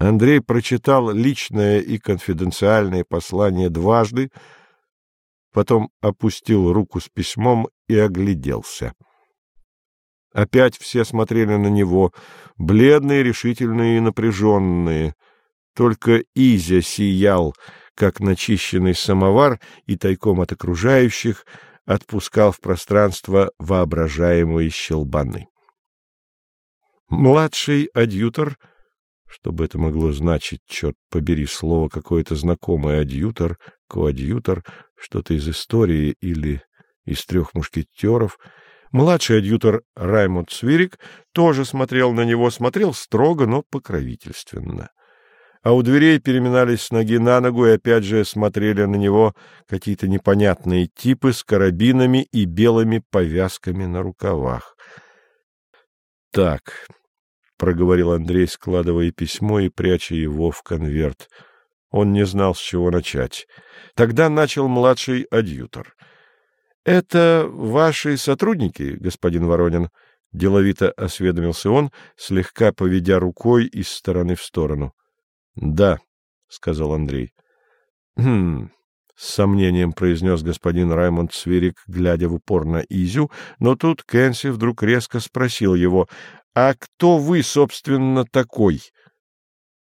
Андрей прочитал личное и конфиденциальное послание дважды, потом опустил руку с письмом и огляделся. Опять все смотрели на него, бледные, решительные и напряженные. Только Изя сиял, как начищенный самовар, и тайком от окружающих отпускал в пространство воображаемые щелбаны. Младший адъютор, что бы это могло значить, черт побери, слово какое-то знакомое, адъютор, коадъютор, что-то из истории или из трех мушкетеров — Младший адъютор Раймонд Свирик тоже смотрел на него, смотрел строго, но покровительственно. А у дверей переминались с ноги на ногу и опять же смотрели на него какие-то непонятные типы с карабинами и белыми повязками на рукавах. — Так, — проговорил Андрей, складывая письмо и пряча его в конверт. Он не знал, с чего начать. Тогда начал младший адъютор —— Это ваши сотрудники, господин Воронин? — деловито осведомился он, слегка поведя рукой из стороны в сторону. — Да, — сказал Андрей. — Хм... — с сомнением произнес господин Раймонд Свирик, глядя в упор на Изю, но тут Кэнси вдруг резко спросил его, «А кто вы, собственно, такой?»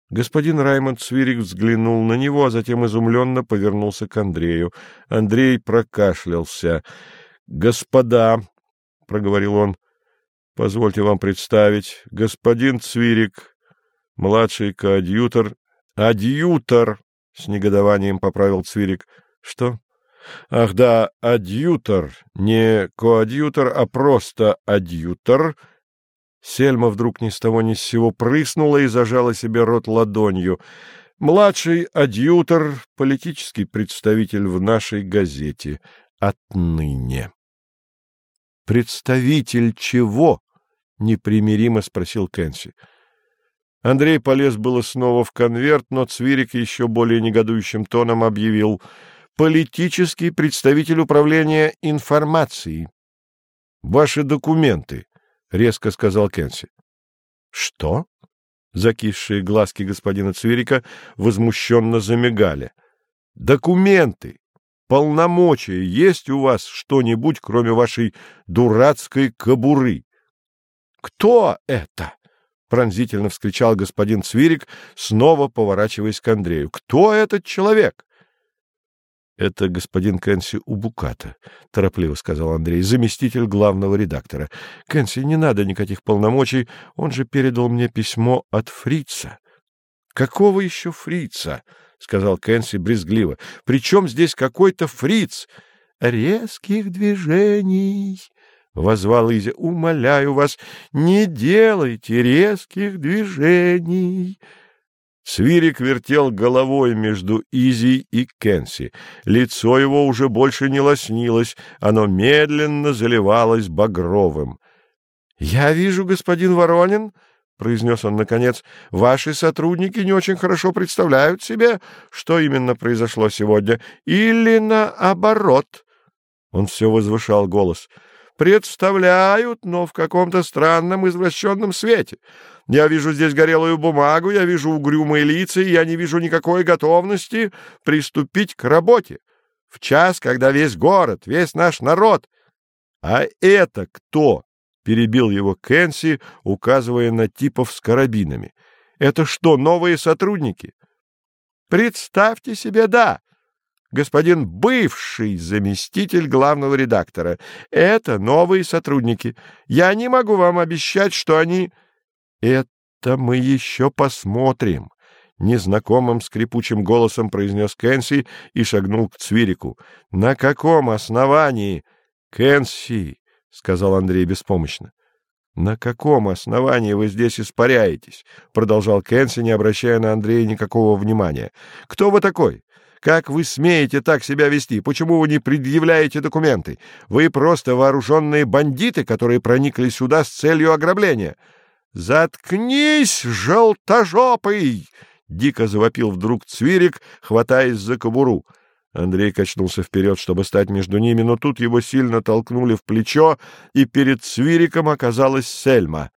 Господин Раймонд Свирик взглянул на него, а затем изумленно повернулся к Андрею. Андрей прокашлялся. — Господа, — проговорил он, — позвольте вам представить, господин Цвирик, младший коадьютор. — Адъютор! — с негодованием поправил Цвирик. — Что? — Ах да, адъютор, не коадьютор, а просто адъютор — Сельма вдруг ни с того ни с сего прыснула и зажала себе рот ладонью. Младший адъютор, политический представитель в нашей газете. Отныне. — Представитель чего? — непримиримо спросил Кэнси. Андрей полез было снова в конверт, но Цвирик еще более негодующим тоном объявил «Политический представитель управления информацией». «Ваши документы», — резко сказал Кенси. — Что? Закисшие глазки господина Цвирика возмущенно замигали. — Документы! Полномочия есть у вас что-нибудь, кроме вашей дурацкой кобуры? — Кто это? — пронзительно вскричал господин Цвирик, снова поворачиваясь к Андрею. — Кто этот человек? — Это господин Кэнси Убуката, — торопливо сказал Андрей, — заместитель главного редактора. — Кэнси, не надо никаких полномочий, он же передал мне письмо от фрица. — Какого еще фрица? — сказал Кэнси брезгливо. — Причем здесь какой-то фриц? — Резких движений, — возвал Изя. — Умоляю вас, не делайте резких движений. — Свирик вертел головой между Изи и Кенси. Лицо его уже больше не лоснилось, оно медленно заливалось багровым. — Я вижу, господин Воронин, — произнес он наконец, — ваши сотрудники не очень хорошо представляют себе, что именно произошло сегодня, или наоборот. Он все возвышал голос — представляют, но в каком-то странном извращенном свете. Я вижу здесь горелую бумагу, я вижу угрюмые лица, и я не вижу никакой готовности приступить к работе. В час, когда весь город, весь наш народ... А это кто? — перебил его Кэнси, указывая на типов с карабинами. — Это что, новые сотрудники? — Представьте себе, да господин бывший заместитель главного редактора. Это новые сотрудники. Я не могу вам обещать, что они... Это мы еще посмотрим. Незнакомым скрипучим голосом произнес Кэнси и шагнул к Цвирику. — На каком основании? — Кэнси, — сказал Андрей беспомощно. — На каком основании вы здесь испаряетесь? — продолжал Кэнси, не обращая на Андрея никакого внимания. — Кто вы такой? Как вы смеете так себя вести? Почему вы не предъявляете документы? Вы просто вооруженные бандиты, которые проникли сюда с целью ограбления. Заткнись, желтожопый! Дико завопил вдруг Цвирик, хватаясь за кобуру. Андрей качнулся вперед, чтобы стать между ними, но тут его сильно толкнули в плечо, и перед Цвириком оказалась Сельма.